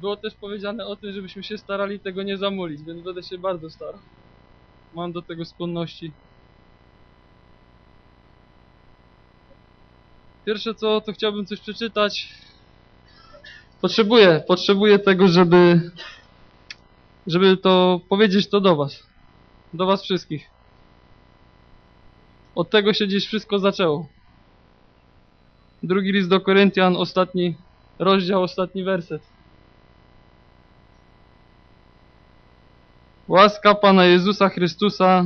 było też powiedziane o tym, żebyśmy się starali tego nie zamulić, więc będę się bardzo starał. Mam do tego skłonności. Pierwsze co, to chciałbym coś przeczytać. Potrzebuję, potrzebuję tego, żeby żeby to powiedzieć to do was. Do was wszystkich. Od tego się gdzieś wszystko zaczęło. Drugi list do Koryntian, ostatni rozdział, ostatni werset. Łaska Pana Jezusa Chrystusa,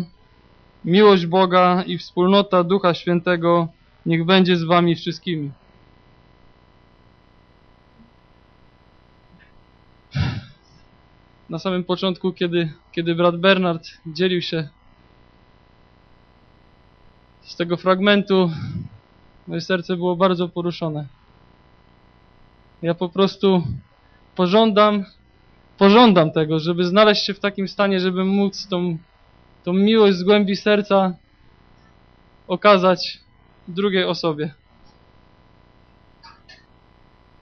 miłość Boga i wspólnota Ducha Świętego niech będzie z wami wszystkimi. Na samym początku, kiedy, kiedy brat Bernard dzielił się z tego fragmentu, moje serce było bardzo poruszone. Ja po prostu pożądam, pożądam tego, żeby znaleźć się w takim stanie, żeby móc tą, tą miłość z głębi serca okazać drugiej osobie.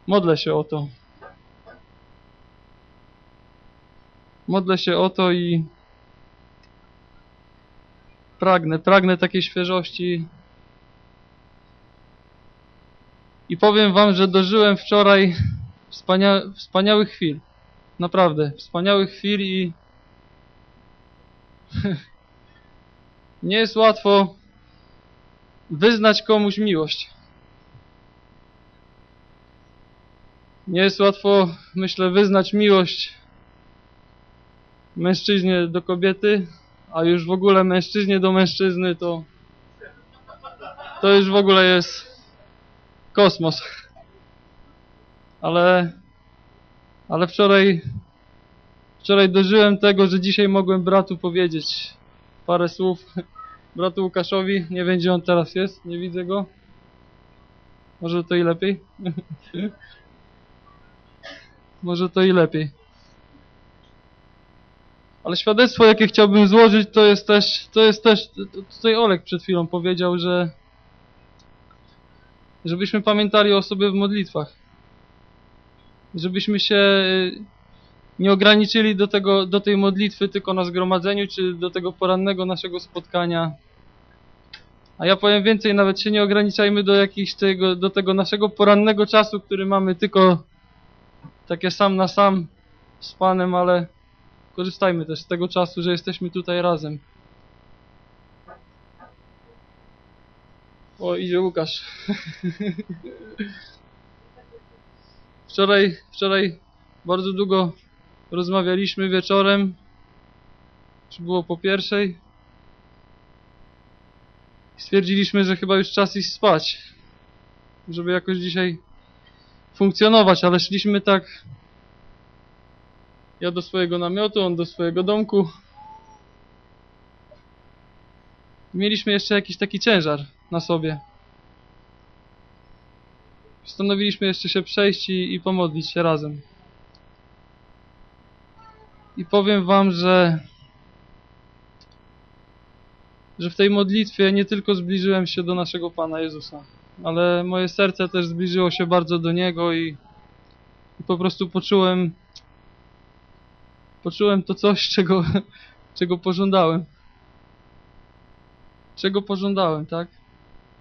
Modlę się o to. Modlę się o to i pragnę, pragnę takiej świeżości. I powiem wam, że dożyłem wczoraj wspania wspaniałych chwil. Naprawdę, wspaniałych chwil i nie jest łatwo wyznać komuś miłość. Nie jest łatwo, myślę, wyznać miłość mężczyźnie do kobiety, a już w ogóle mężczyźnie do mężczyzny to to już w ogóle jest kosmos. Ale ale wczoraj wczoraj dożyłem tego, że dzisiaj mogłem bratu powiedzieć parę słów bratu Łukaszowi. Nie wiem, gdzie on teraz jest. Nie widzę go. Może to i lepiej. Może to i lepiej. Ale świadectwo, jakie chciałbym złożyć, to jest też, to jest też, tutaj Olek przed chwilą powiedział, że żebyśmy pamiętali o sobie w modlitwach. Żebyśmy się nie ograniczyli do, tego, do tej modlitwy tylko na zgromadzeniu, czy do tego porannego naszego spotkania. A ja powiem więcej, nawet się nie ograniczajmy do jakichś tego, do tego naszego porannego czasu, który mamy tylko takie sam na sam z Panem, ale korzystajmy też z tego czasu, że jesteśmy tutaj razem. O, idzie Łukasz. wczoraj, wczoraj bardzo długo rozmawialiśmy wieczorem. Czy było po pierwszej? Stwierdziliśmy, że chyba już czas iść spać. Żeby jakoś dzisiaj funkcjonować, ale szliśmy tak ja do swojego namiotu, on do swojego domku. Mieliśmy jeszcze jakiś taki ciężar na sobie. Postanowiliśmy jeszcze się przejść i, i pomodlić się razem. I powiem wam, że że w tej modlitwie nie tylko zbliżyłem się do naszego Pana Jezusa, ale moje serce też zbliżyło się bardzo do Niego i, i po prostu poczułem poczułem to coś, czego, czego pożądałem. Czego pożądałem, tak?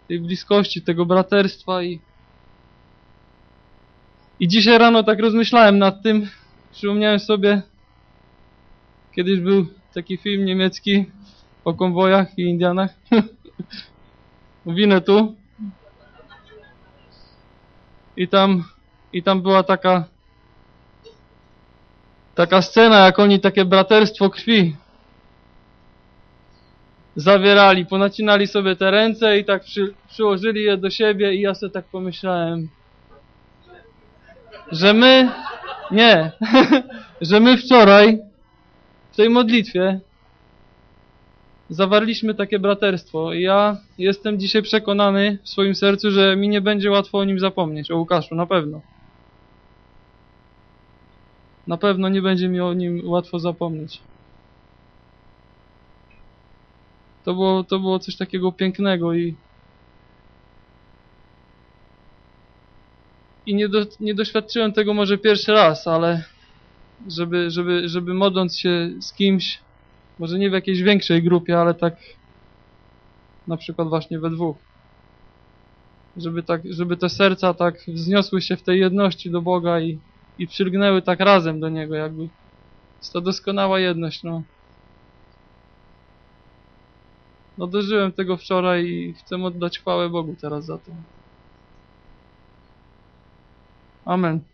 Tej bliskości, tego braterstwa i i dzisiaj rano tak rozmyślałem nad tym, przypomniałem sobie kiedyś był taki film niemiecki o konwojach i Indianach. Winę tu. I tam, I tam była taka taka scena, jak oni takie braterstwo krwi zawierali, ponacinali sobie te ręce i tak przy, przyłożyli je do siebie i ja sobie tak pomyślałem, że my, nie, że my wczoraj w tej modlitwie zawarliśmy takie braterstwo i ja jestem dzisiaj przekonany w swoim sercu, że mi nie będzie łatwo o nim zapomnieć, o Łukaszu, na pewno. Na pewno nie będzie mi o nim łatwo zapomnieć. To było, to było coś takiego pięknego i i nie, do, nie doświadczyłem tego może pierwszy raz, ale żeby, żeby, żeby modląc się z kimś, może nie w jakiejś większej grupie, ale tak na przykład właśnie we dwóch. Żeby tak, żeby te serca tak wzniosły się w tej jedności do Boga i, i przylgnęły tak razem do Niego, jakby. Jest to doskonała jedność, no. No dożyłem tego wczoraj i chcę oddać chwałę Bogu teraz za to. Amen.